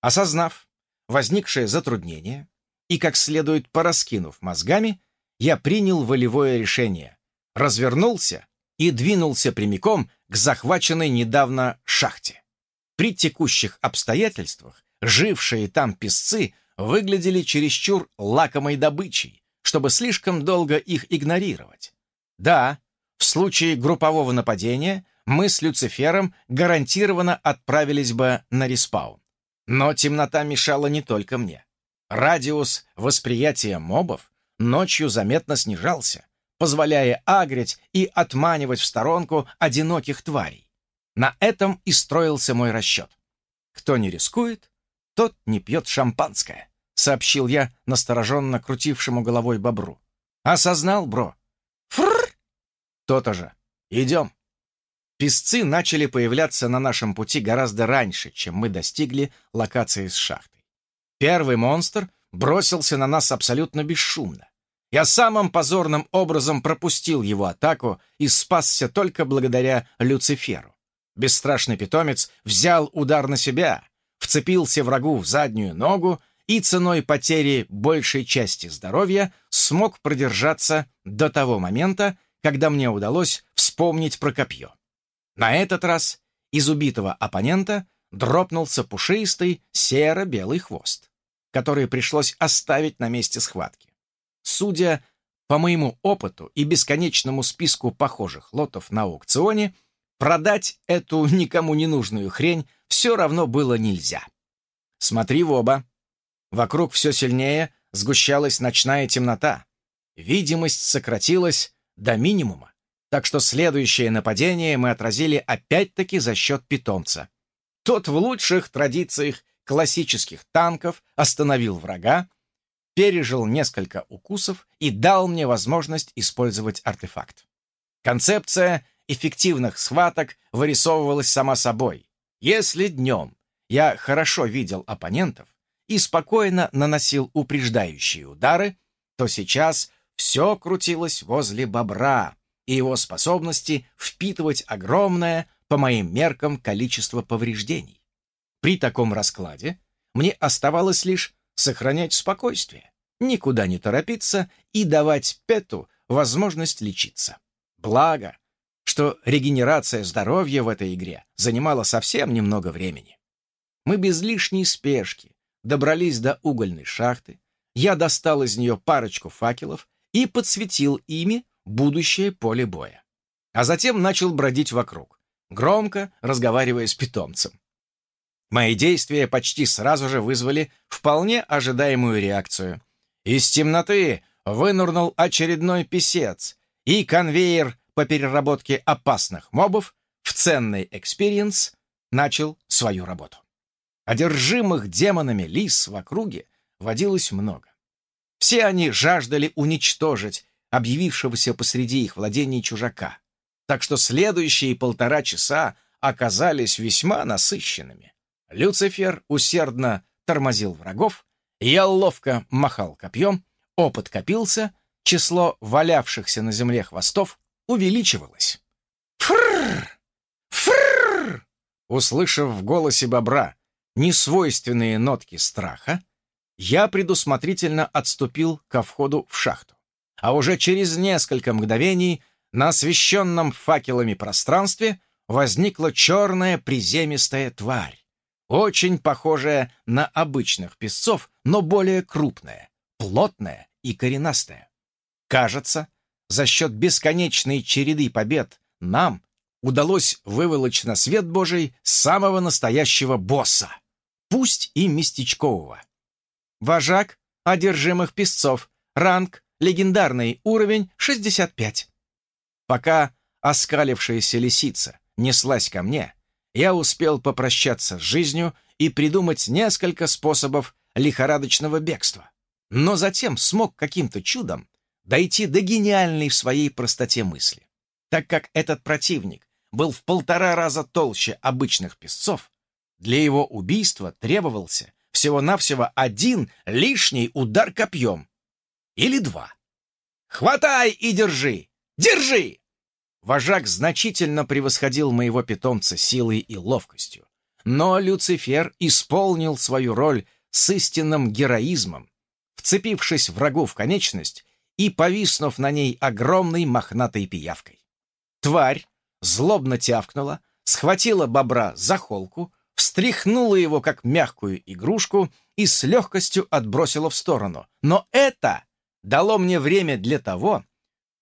Осознав возникшее затруднение и как следует пораскинув мозгами, я принял волевое решение, развернулся и двинулся прямиком к захваченной недавно шахте. При текущих обстоятельствах жившие там песцы выглядели чересчур лакомой добычей, чтобы слишком долго их игнорировать. Да, в случае группового нападения мы с Люцифером гарантированно отправились бы на респаун. Но темнота мешала не только мне. Радиус восприятия мобов ночью заметно снижался, позволяя агрить и отманивать в сторонку одиноких тварей. На этом и строился мой расчет. Кто не рискует, тот не пьет шампанское, сообщил я настороженно крутившему головой бобру. Осознал, бро? Фрррр! То-то же. Идем. Песцы начали появляться на нашем пути гораздо раньше, чем мы достигли локации с шахтой. Первый монстр бросился на нас абсолютно бесшумно. Я самым позорным образом пропустил его атаку и спасся только благодаря Люциферу. Бесстрашный питомец взял удар на себя, вцепился врагу в заднюю ногу и ценой потери большей части здоровья смог продержаться до того момента, когда мне удалось вспомнить про копье. На этот раз из убитого оппонента дропнулся пушистый серо-белый хвост, который пришлось оставить на месте схватки. Судя по моему опыту и бесконечному списку похожих лотов на аукционе, продать эту никому не нужную хрень все равно было нельзя. Смотри в оба. Вокруг все сильнее сгущалась ночная темнота. Видимость сократилась до минимума. Так что следующее нападение мы отразили опять-таки за счет питомца. Тот в лучших традициях классических танков остановил врага, пережил несколько укусов и дал мне возможность использовать артефакт. Концепция эффективных схваток вырисовывалась сама собой. Если днем я хорошо видел оппонентов и спокойно наносил упреждающие удары, то сейчас все крутилось возле бобра, и его способности впитывать огромное, по моим меркам, количество повреждений. При таком раскладе мне оставалось лишь сохранять спокойствие, никуда не торопиться и давать Пету возможность лечиться. Благо, что регенерация здоровья в этой игре занимала совсем немного времени. Мы без лишней спешки добрались до угольной шахты, я достал из нее парочку факелов и подсветил ими будущее поле боя. А затем начал бродить вокруг, громко разговаривая с питомцем. Мои действия почти сразу же вызвали вполне ожидаемую реакцию. Из темноты вынырнул очередной писец, и конвейер по переработке опасных мобов в ценный экспириенс начал свою работу. Одержимых демонами лис в округе водилось много. Все они жаждали уничтожить объявившегося посреди их владений чужака, так что следующие полтора часа оказались весьма насыщенными. Люцифер усердно тормозил врагов, я ловко махал копьем, опыт копился, число валявшихся на земле хвостов увеличивалось. Фрррр! Фрррр! Услышав в голосе бобра несвойственные нотки страха, я предусмотрительно отступил ко входу в шахту. А уже через несколько мгновений на освещенном факелами пространстве возникла черная приземистая тварь, очень похожая на обычных песцов, но более крупная, плотная и коренастая. Кажется, за счет бесконечной череды побед нам удалось выволочь на свет Божий самого настоящего босса, пусть и местечкового. Вожак одержимых песцов, ранг, легендарный уровень 65. Пока оскалившаяся лисица неслась ко мне, я успел попрощаться с жизнью и придумать несколько способов лихорадочного бегства. Но затем смог каким-то чудом дойти до гениальной в своей простоте мысли. Так как этот противник был в полтора раза толще обычных песцов, для его убийства требовался всего-навсего один лишний удар копьем. Или два. «Хватай и держи! Держи!» Вожак значительно превосходил моего питомца силой и ловкостью. Но Люцифер исполнил свою роль с истинным героизмом, вцепившись врагу в конечность и повиснув на ней огромной мохнатой пиявкой. Тварь злобно тявкнула, схватила бобра за холку, встряхнула его как мягкую игрушку и с легкостью отбросила в сторону. Но это дало мне время для того,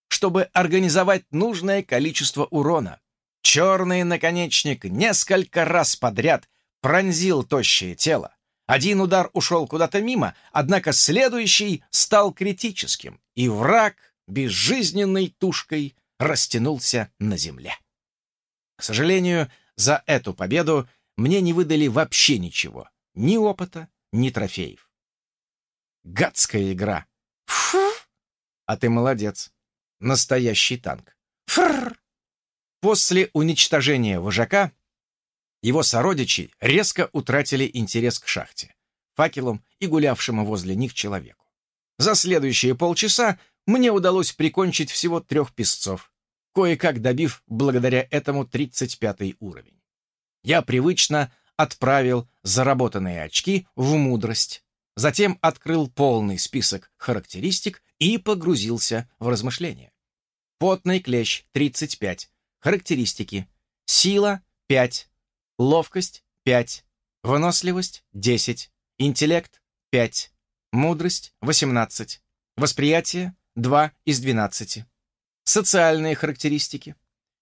чтобы организовать нужное количество урона. Черный наконечник несколько раз подряд пронзил тощее тело. Один удар ушел куда-то мимо, однако следующий стал критическим, и враг безжизненной тушкой растянулся на земле. К сожалению, за эту победу мне не выдали вообще ничего. Ни опыта, ни трофеев. Гадская игра. Фу! А ты молодец настоящий танк. Фрррр! После уничтожения вожака его сородичи резко утратили интерес к шахте, факелам и гулявшему возле них человеку. За следующие полчаса мне удалось прикончить всего трех песцов, кое-как добив благодаря этому 35 уровень. Я привычно отправил заработанные очки в мудрость, затем открыл полный список характеристик и погрузился в размышления. Потный клещ — 35. Характеристики. Сила — 5. Ловкость — 5. Выносливость — 10. Интеллект — 5. Мудрость — 18. Восприятие — 2 из 12. Социальные характеристики.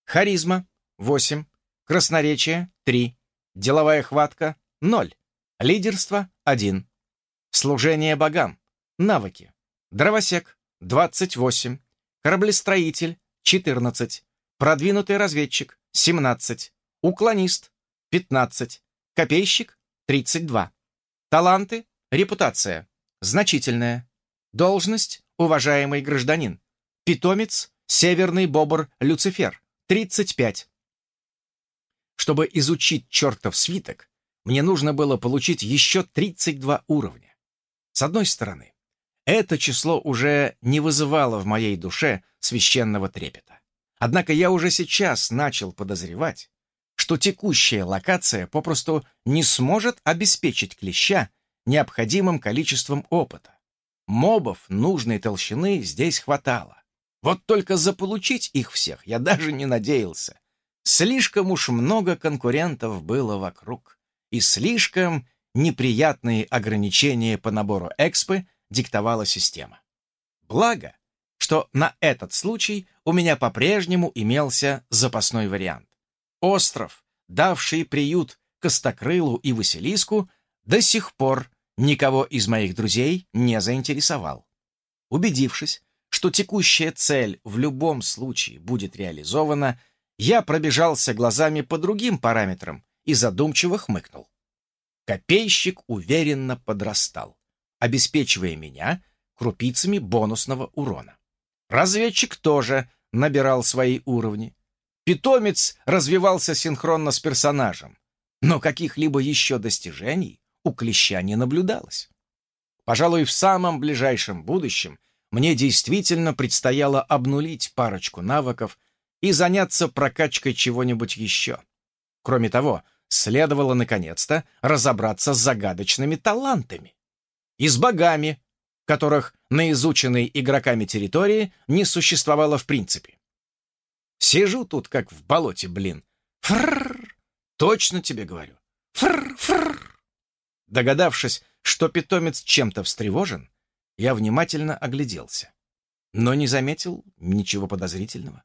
Харизма — 8. Красноречие — 3. Деловая хватка — 0. Лидерство — 1. Служение богам. Навыки. Дровосек — 28. Кораблестроитель — 14. Продвинутый разведчик — 17. Уклонист — 15. Копейщик — 32. Таланты, репутация — значительная. Должность — уважаемый гражданин. Питомец — северный бобр Люцифер — 35. Чтобы изучить чертов свиток, мне нужно было получить еще 32 уровня. С одной стороны, это число уже не вызывало в моей душе священного трепета. Однако я уже сейчас начал подозревать, что текущая локация попросту не сможет обеспечить клеща необходимым количеством опыта. Мобов нужной толщины здесь хватало. Вот только заполучить их всех я даже не надеялся. Слишком уж много конкурентов было вокруг. И слишком неприятные ограничения по набору экспы диктовала система. Благо, что на этот случай у меня по-прежнему имелся запасной вариант. Остров, давший приют Костокрылу и Василиску, до сих пор никого из моих друзей не заинтересовал. Убедившись, что текущая цель в любом случае будет реализована, я пробежался глазами по другим параметрам и задумчиво хмыкнул. Копейщик уверенно подрастал, обеспечивая меня крупицами бонусного урона. Разведчик тоже набирал свои уровни. Питомец развивался синхронно с персонажем, но каких-либо еще достижений у клеща не наблюдалось. Пожалуй, в самом ближайшем будущем мне действительно предстояло обнулить парочку навыков и заняться прокачкой чего-нибудь еще. Кроме того, следовало наконец-то разобраться с загадочными талантами и с богами, которых на изученной игроками территории не существовало в принципе. Сижу тут как в болоте, блин. Фрррр! Точно тебе говорю. Фрррр! Догадавшись, что питомец чем-то встревожен, я внимательно огляделся, но не заметил ничего подозрительного.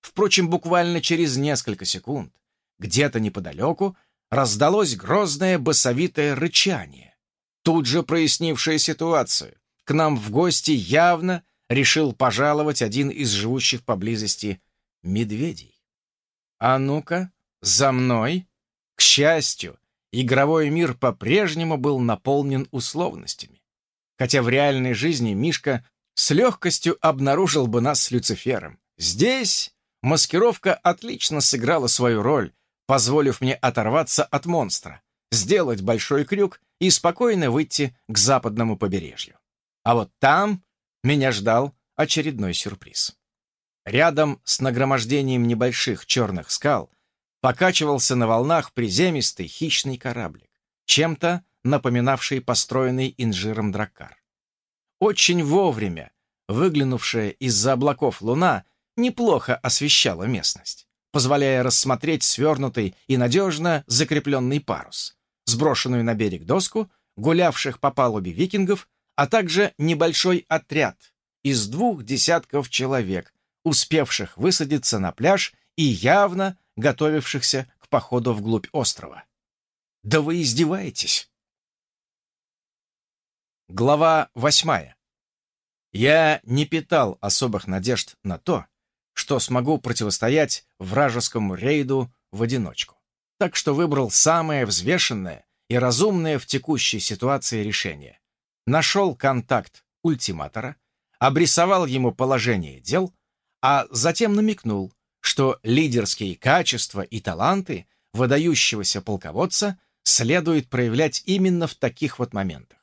Впрочем, буквально через несколько секунд где-то неподалеку раздалось грозное басовитое рычание. Тут же прояснившая ситуацию. К нам в гости явно решил пожаловать один из живущих поблизости медведей. А ну-ка, за мной. К счастью, игровой мир по-прежнему был наполнен условностями. Хотя в реальной жизни Мишка с легкостью обнаружил бы нас с Люцифером. Здесь маскировка отлично сыграла свою роль, позволив мне оторваться от монстра, сделать большой крюк и спокойно выйти к западному побережью. А вот там меня ждал очередной сюрприз. Рядом с нагромождением небольших черных скал покачивался на волнах приземистый хищный кораблик, чем-то напоминавший построенный инжиром драккар. Очень вовремя выглянувшая из-за облаков луна неплохо освещала местность позволяя рассмотреть свернутый и надежно закрепленный парус, сброшенную на берег доску, гулявших по палубе викингов, а также небольшой отряд из двух десятков человек, успевших высадиться на пляж и явно готовившихся к походу вглубь острова. Да вы издеваетесь! Глава восьмая. Я не питал особых надежд на то, что смогу противостоять вражескому рейду в одиночку. Так что выбрал самое взвешенное и разумное в текущей ситуации решение. Нашел контакт ультиматора, обрисовал ему положение дел, а затем намекнул, что лидерские качества и таланты выдающегося полководца следует проявлять именно в таких вот моментах.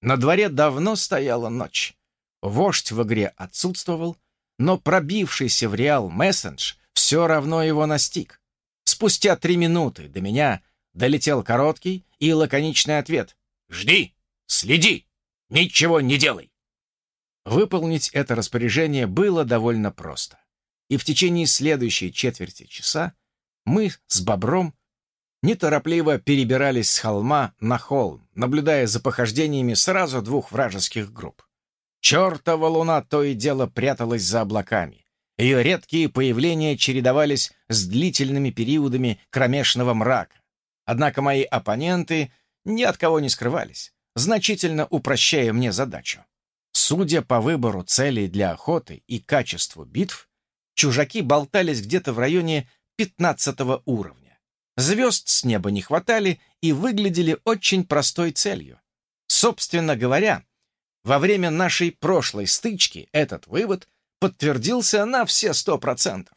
На дворе давно стояла ночь. Вождь в игре отсутствовал, но пробившийся в Реал мессендж все равно его настиг. Спустя три минуты до меня долетел короткий и лаконичный ответ. «Жди! Следи! Ничего не делай!» Выполнить это распоряжение было довольно просто. И в течение следующей четверти часа мы с Бобром неторопливо перебирались с холма на холм, наблюдая за похождениями сразу двух вражеских групп. Чертова луна то и дело пряталась за облаками. Ее редкие появления чередовались с длительными периодами кромешного мрака. Однако мои оппоненты ни от кого не скрывались, значительно упрощая мне задачу. Судя по выбору целей для охоты и качеству битв, чужаки болтались где-то в районе 15 уровня. Звезд с неба не хватали и выглядели очень простой целью. Собственно говоря, во время нашей прошлой стычки этот вывод подтвердился на все сто процентов.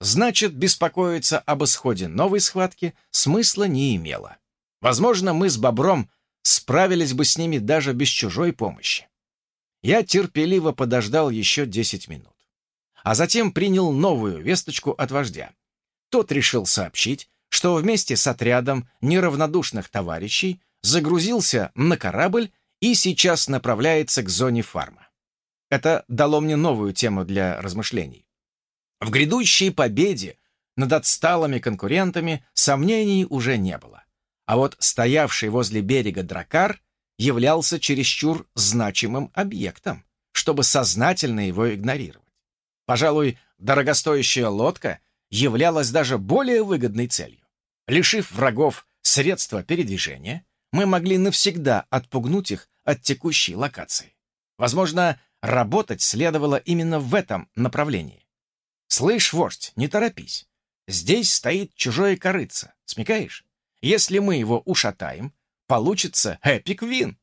Значит, беспокоиться об исходе новой схватки смысла не имело. Возможно, мы с Бобром справились бы с ними даже без чужой помощи. Я терпеливо подождал еще 10 минут. А затем принял новую весточку от вождя. Тот решил сообщить, что вместе с отрядом неравнодушных товарищей загрузился на корабль и сейчас направляется к зоне фарма. Это дало мне новую тему для размышлений. В грядущей победе над отсталыми конкурентами сомнений уже не было. А вот стоявший возле берега дракар являлся чересчур значимым объектом, чтобы сознательно его игнорировать. Пожалуй, дорогостоящая лодка являлась даже более выгодной целью. Лишив врагов средства передвижения, мы могли навсегда отпугнуть их от текущей локации. Возможно, работать следовало именно в этом направлении. «Слышь, вождь, не торопись. Здесь стоит чужое корыце, смекаешь? Если мы его ушатаем, получится эпик-вин.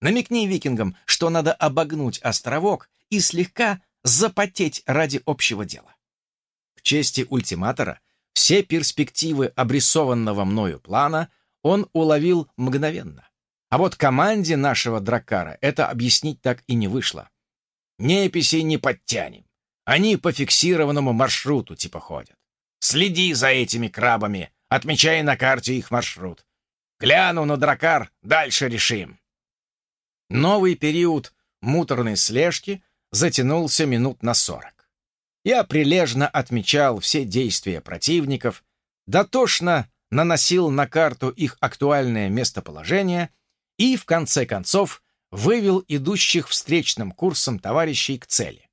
Намекни викингам, что надо обогнуть островок и слегка запотеть ради общего дела. К чести ультиматора, все перспективы обрисованного мною плана он уловил мгновенно. А вот команде нашего дракара это объяснить так и не вышло. Неписей не подтянем. Они по фиксированному маршруту типа ходят. Следи за этими крабами, отмечая на карте их маршрут. Гляну на дракар, дальше решим. Новый период муторной слежки затянулся минут на сорок. Я прилежно отмечал все действия противников, дотошно наносил на карту их актуальное местоположение и, в конце концов, вывел идущих встречным курсом товарищей к цели.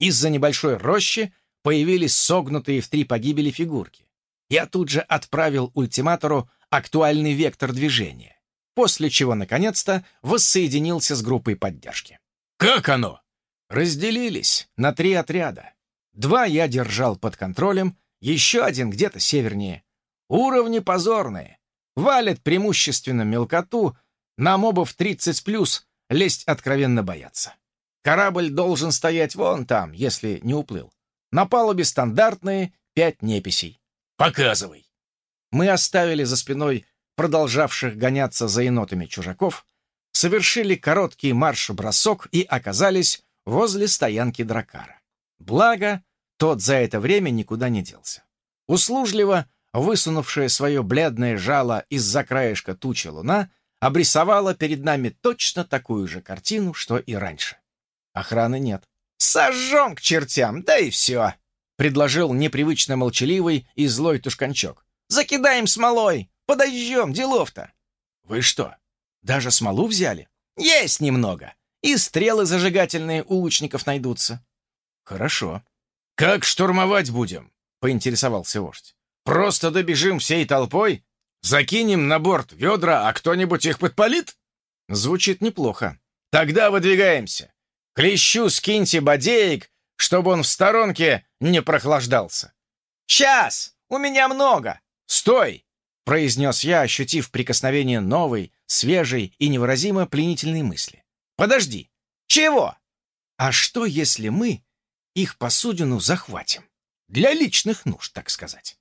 Из-за небольшой рощи появились согнутые в три погибели фигурки. Я тут же отправил ультиматору актуальный вектор движения, после чего, наконец-то, воссоединился с группой поддержки. «Как оно?» Разделились на три отряда. Два я держал под контролем, еще один где-то севернее. Уровни позорные. Валят преимущественно мелкоту, на мобов 30+, лезть откровенно боятся. Корабль должен стоять вон там, если не уплыл. На палубе стандартные пять неписей. «Показывай!» Мы оставили за спиной продолжавших гоняться за енотами чужаков, совершили короткий марш-бросок и оказались возле стоянки дракара. Благо, тот за это время никуда не делся. Услужливо высунувшая свое бледное жало из-за краешка тучи луна обрисовала перед нами точно такую же картину, что и раньше. Охраны нет. «Сожжем к чертям, да и все!» — предложил непривычно молчаливый и злой тушканчок. «Закидаем смолой! Подожжем, делов-то!» «Вы что, даже смолу взяли?» «Есть немного!» и стрелы зажигательные у лучников найдутся. Хорошо. Как штурмовать будем? Поинтересовался вождь. Просто добежим всей толпой? Закинем на борт ведра, а кто-нибудь их подпалит? Звучит неплохо. Тогда выдвигаемся. Клещу скиньте бодеек, чтобы он в сторонке не прохлаждался. «Сейчас! У меня много!» «Стой!» — произнес я, ощутив прикосновение новой, свежей и невыразимо пленительной мысли. Подожди. Чего? А что, если мы их посудину захватим? Для личных нужд, так сказать.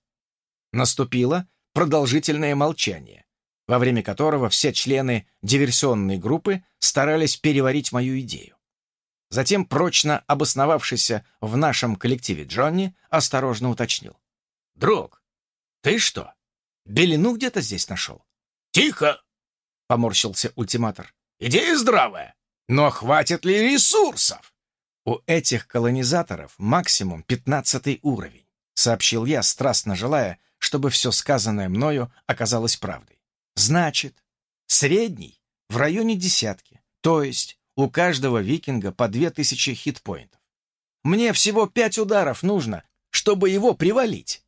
Наступило продолжительное молчание, во время которого все члены диверсионной группы старались переварить мою идею. Затем прочно обосновавшийся в нашем коллективе Джонни осторожно уточнил. «Друг, ты что, белину где-то здесь нашел?» «Тихо!» — поморщился ультиматор. «Идея здравая. Но хватит ли ресурсов? У этих колонизаторов максимум пятнадцатый уровень, сообщил я, страстно желая, чтобы все сказанное мною оказалось правдой. Значит, средний в районе десятки, то есть у каждого викинга по две тысячи хитпоинтов. Мне всего пять ударов нужно, чтобы его привалить.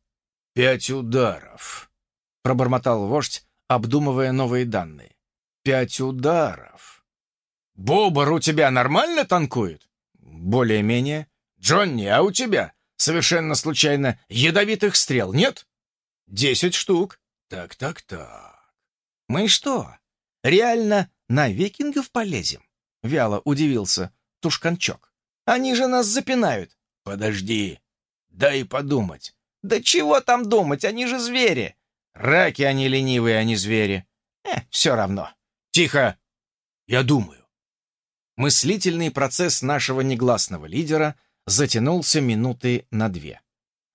«Пять ударов», — пробормотал вождь, обдумывая новые данные. «Пять ударов». «Бобр у тебя нормально танкует?» «Более-менее». «Джонни, а у тебя совершенно случайно ядовитых стрел нет?» «Десять штук». «Так-так-так». «Мы что, реально на викингов полезем?» — вяло удивился Тушканчок. «Они же нас запинают». «Подожди, дай подумать». «Да чего там думать, они же звери!» «Раки они ленивые, а не звери». «Э, все равно». «Тихо! Я думаю». Мыслительный процесс нашего негласного лидера затянулся минуты на две.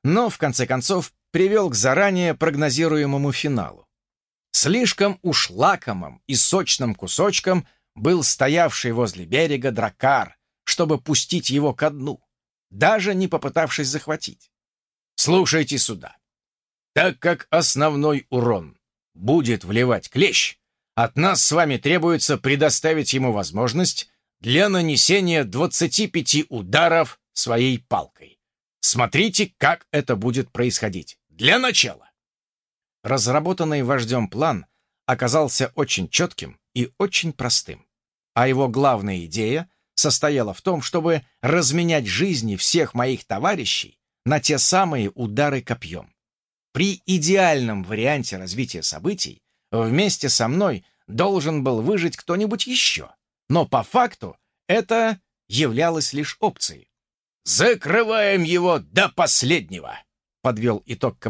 Но, в конце концов, привел к заранее прогнозируемому финалу. Слишком уж лакомым и сочным кусочком был стоявший возле берега дракар, чтобы пустить его ко дну, даже не попытавшись захватить. Слушайте сюда. Так как основной урон будет вливать клещ, от нас с вами требуется предоставить ему возможность для нанесения 25 ударов своей палкой. Смотрите, как это будет происходить. Для начала. Разработанный вождем план оказался очень четким и очень простым, а его главная идея состояла в том, чтобы разменять жизни всех моих товарищей на те самые удары копьем. При идеальном варианте развития событий вместе со мной должен был выжить кто-нибудь еще, но по факту это являлось лишь опцией. «Закрываем его до последнего!» — подвел итог командир.